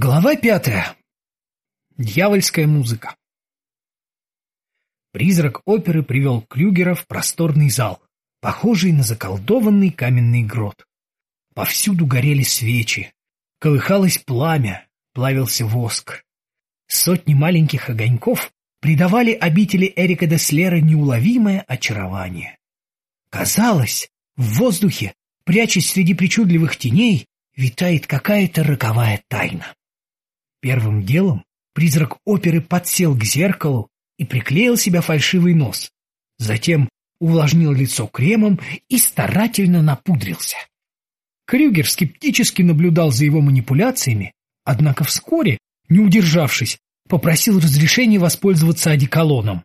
Глава пятая. Дьявольская музыка. Призрак оперы привел Крюгера в просторный зал, похожий на заколдованный каменный грот. Повсюду горели свечи, колыхалось пламя, плавился воск. Сотни маленьких огоньков придавали обители Эрика Деслера неуловимое очарование. Казалось, в воздухе, прячась среди причудливых теней, витает какая-то роковая тайна. Первым делом призрак оперы подсел к зеркалу и приклеил себя фальшивый нос. Затем увлажнил лицо кремом и старательно напудрился. Крюгер скептически наблюдал за его манипуляциями, однако вскоре, не удержавшись, попросил разрешения воспользоваться одеколоном.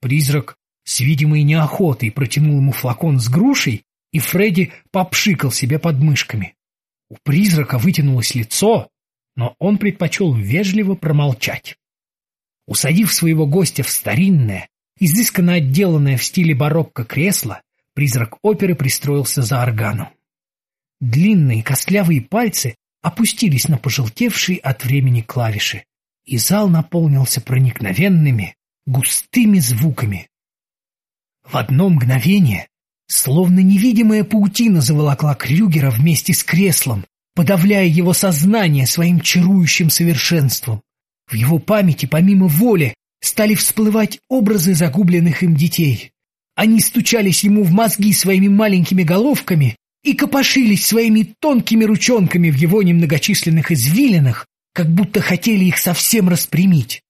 Призрак с видимой неохотой протянул ему флакон с грушей, и Фредди попшикал себе под мышками. У призрака вытянулось лицо, но он предпочел вежливо промолчать. Усадив своего гостя в старинное, изысканно отделанное в стиле барокко кресло, призрак оперы пристроился за органом. Длинные костлявые пальцы опустились на пожелтевшие от времени клавиши, и зал наполнился проникновенными, густыми звуками. В одно мгновение, словно невидимая паутина заволокла Крюгера вместе с креслом, подавляя его сознание своим чарующим совершенством. В его памяти, помимо воли, стали всплывать образы загубленных им детей. Они стучались ему в мозги своими маленькими головками и копошились своими тонкими ручонками в его немногочисленных извилинах, как будто хотели их совсем распрямить.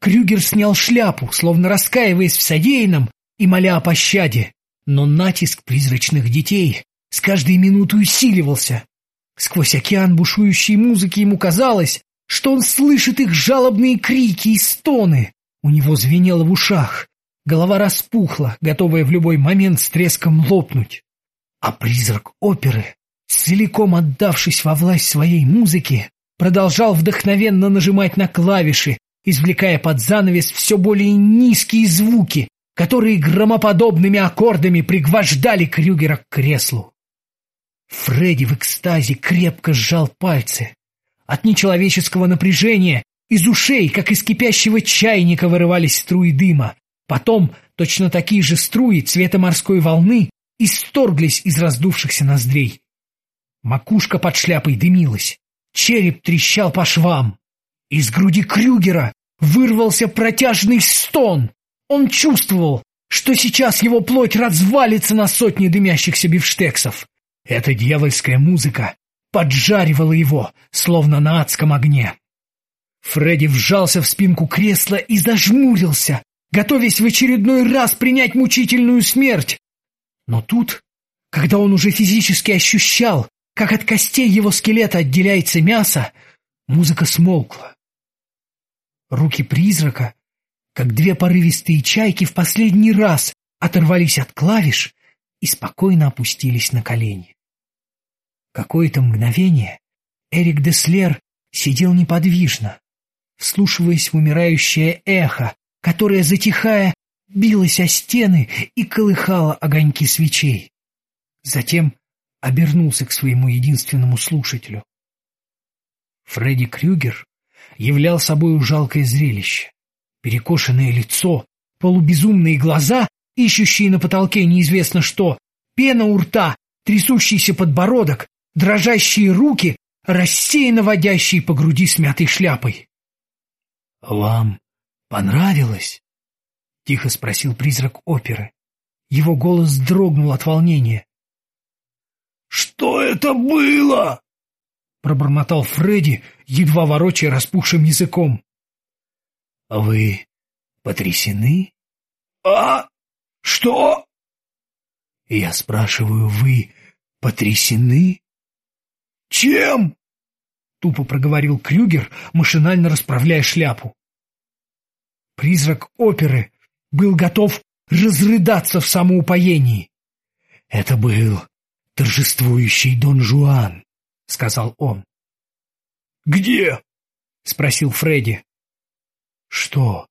Крюгер снял шляпу, словно раскаиваясь в содеянном и моля о пощаде, но натиск призрачных детей с каждой минутой усиливался, Сквозь океан бушующей музыки ему казалось, что он слышит их жалобные крики и стоны. У него звенело в ушах, голова распухла, готовая в любой момент с треском лопнуть. А призрак оперы, целиком отдавшись во власть своей музыки, продолжал вдохновенно нажимать на клавиши, извлекая под занавес все более низкие звуки, которые громоподобными аккордами пригвождали Крюгера к креслу. Фредди в экстазе крепко сжал пальцы. От нечеловеческого напряжения из ушей, как из кипящего чайника, вырывались струи дыма. Потом точно такие же струи цвета морской волны исторглись из раздувшихся ноздрей. Макушка под шляпой дымилась, череп трещал по швам. Из груди Крюгера вырвался протяжный стон. Он чувствовал, что сейчас его плоть развалится на сотни дымящихся бифштексов. Эта дьявольская музыка поджаривала его, словно на адском огне. Фредди вжался в спинку кресла и зажмурился, готовясь в очередной раз принять мучительную смерть. Но тут, когда он уже физически ощущал, как от костей его скелета отделяется мясо, музыка смолкла. Руки призрака, как две порывистые чайки, в последний раз оторвались от клавиш и спокойно опустились на колени. Какое-то мгновение Эрик Деслер сидел неподвижно, вслушиваясь в умирающее эхо, которое, затихая, билось о стены и колыхало огоньки свечей. Затем обернулся к своему единственному слушателю. Фредди Крюгер являл собой жалкое зрелище. Перекошенное лицо, полубезумные глаза ищущие на потолке неизвестно что, пена у рта, трясущийся подбородок, дрожащие руки, рассеянно водящие по груди смятой шляпой. — Вам понравилось? — тихо спросил призрак оперы. Его голос дрогнул от волнения. — Что это было? — пробормотал Фредди, едва ворочая распухшим языком. — Вы потрясены? — А? Что? Я спрашиваю, вы потрясены? Чем? Тупо проговорил Крюгер, машинально расправляя шляпу. Призрак оперы был готов разрыдаться в самоупоении. Это был торжествующий Дон Жуан, сказал он. Где? спросил Фредди. Что?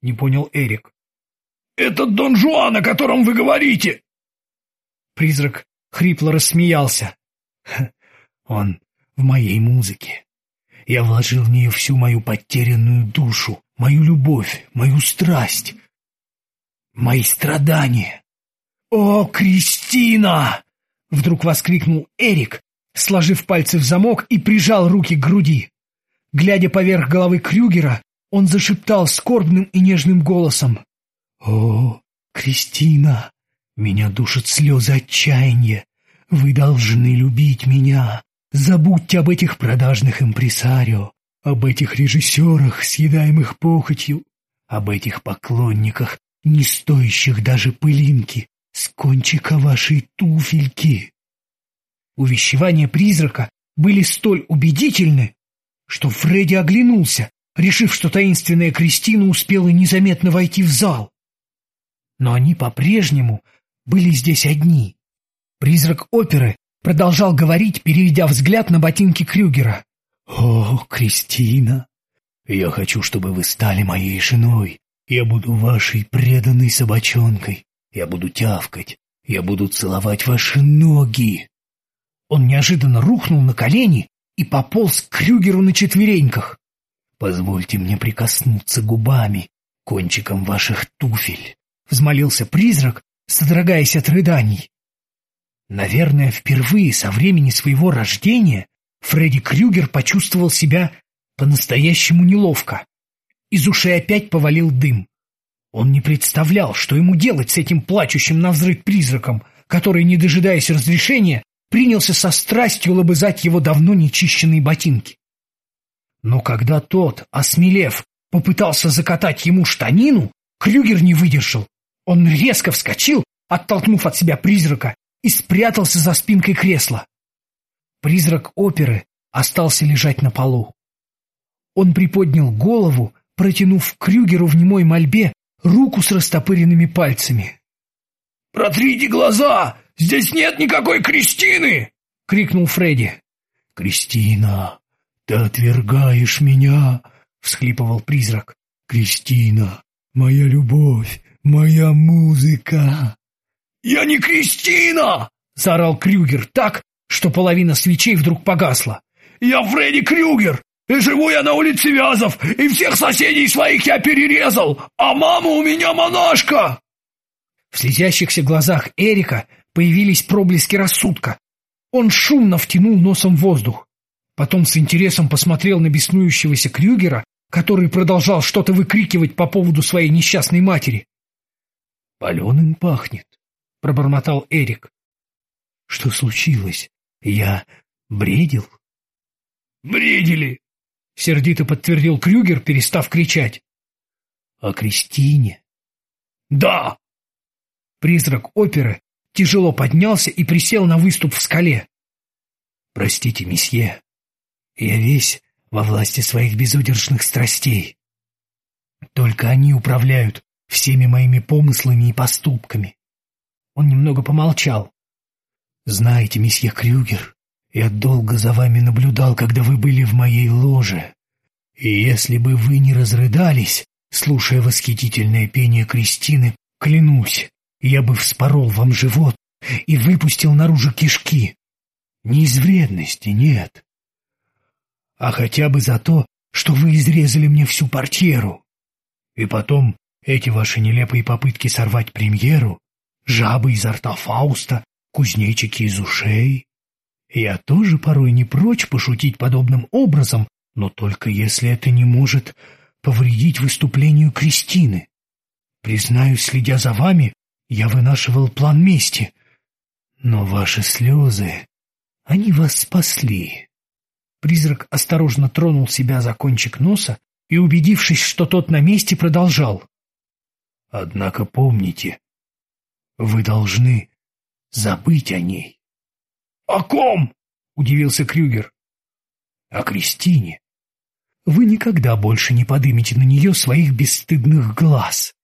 не понял Эрик. «Этот Дон Жуан, о котором вы говорите!» Призрак хрипло рассмеялся. «Он в моей музыке. Я вложил в нее всю мою потерянную душу, мою любовь, мою страсть, мои страдания. «О, Кристина!» — вдруг воскликнул Эрик, сложив пальцы в замок и прижал руки к груди. Глядя поверх головы Крюгера, он зашептал скорбным и нежным голосом. «О, Кристина, меня душат слезы отчаяния. Вы должны любить меня. Забудьте об этих продажных импресарио, об этих режиссерах, съедаемых похотью, об этих поклонниках, не стоящих даже пылинки, с кончика вашей туфельки. Увещевания призрака были столь убедительны, что Фредди оглянулся, решив, что таинственная Кристина успела незаметно войти в зал. Но они по-прежнему были здесь одни. Призрак оперы продолжал говорить, переведя взгляд на ботинки Крюгера. «О, Кристина, я хочу, чтобы вы стали моей женой. Я буду вашей преданной собачонкой. Я буду тявкать. Я буду целовать ваши ноги». Он неожиданно рухнул на колени и пополз к Крюгеру на четвереньках. «Позвольте мне прикоснуться губами кончиком ваших туфель», — взмолился призрак, содрогаясь от рыданий. Наверное, впервые со времени своего рождения Фредди Крюгер почувствовал себя по-настоящему неловко. Из ушей опять повалил дым. Он не представлял, что ему делать с этим плачущим навзрыд призраком, который, не дожидаясь разрешения, принялся со страстью лобызать его давно нечищенные ботинки. Но когда тот, осмелев, попытался закатать ему штанину, Крюгер не выдержал. Он резко вскочил, оттолкнув от себя призрака, и спрятался за спинкой кресла. Призрак оперы остался лежать на полу. Он приподнял голову, протянув Крюгеру в немой мольбе руку с растопыренными пальцами. «Протрите глаза! Здесь нет никакой Кристины!» — крикнул Фредди. «Кристина, ты отвергаешь меня!» — всхлипывал призрак. «Кристина, моя любовь, моя музыка!» «Я не Кристина!» — заорал Крюгер так, что половина свечей вдруг погасла. «Я Фредди Крюгер, и живу я на улице Вязов, и всех соседей своих я перерезал, а мама у меня монашка!» В слезящихся глазах Эрика появились проблески рассудка. Он шумно втянул носом воздух. Потом с интересом посмотрел на беснующегося Крюгера, который продолжал что-то выкрикивать по поводу своей несчастной матери. «Паленым пахнет», — пробормотал Эрик. «Что случилось? Я бредил?» «Бредили!» — сердито подтвердил Крюгер, перестав кричать. «О Кристине?» «Да!» Призрак оперы тяжело поднялся и присел на выступ в скале. «Простите, месье, я весь во власти своих безудержных страстей. Только они управляют всеми моими помыслами и поступками». Он немного помолчал. «Знаете, месье Крюгер, я долго за вами наблюдал, когда вы были в моей ложе. И если бы вы не разрыдались, слушая восхитительное пение Кристины, клянусь, я бы вспорол вам живот и выпустил наружу кишки. Не из вредности, нет. А хотя бы за то, что вы изрезали мне всю портьеру. И потом эти ваши нелепые попытки сорвать премьеру, жабы изо рта Фауста, кузнечики из ушей. Я тоже порой не прочь пошутить подобным образом, но только если это не может повредить выступлению Кристины. Признаюсь, следя за вами, я вынашивал план мести. Но ваши слезы, они вас спасли. Призрак осторожно тронул себя за кончик носа и, убедившись, что тот на месте, продолжал. Однако помните, вы должны забыть о ней. «О ком?» — удивился Крюгер. «О Кристине. Вы никогда больше не подымете на нее своих бесстыдных глаз».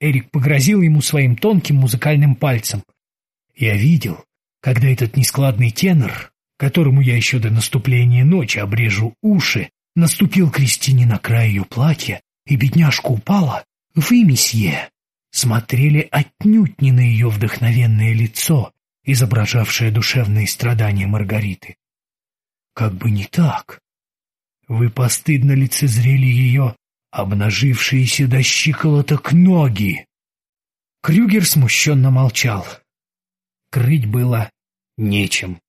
Эрик погрозил ему своим тонким музыкальным пальцем. «Я видел, когда этот нескладный тенор, которому я еще до наступления ночи обрежу уши, наступил Кристине на край ее платья, и бедняжка упала, вы, месье, смотрели отнюдь не на ее вдохновенное лицо, изображавшее душевные страдания Маргариты. Как бы не так. Вы постыдно лицезрели ее, обнажившиеся до щиколоток ноги. Крюгер смущенно молчал. Крыть было нечем.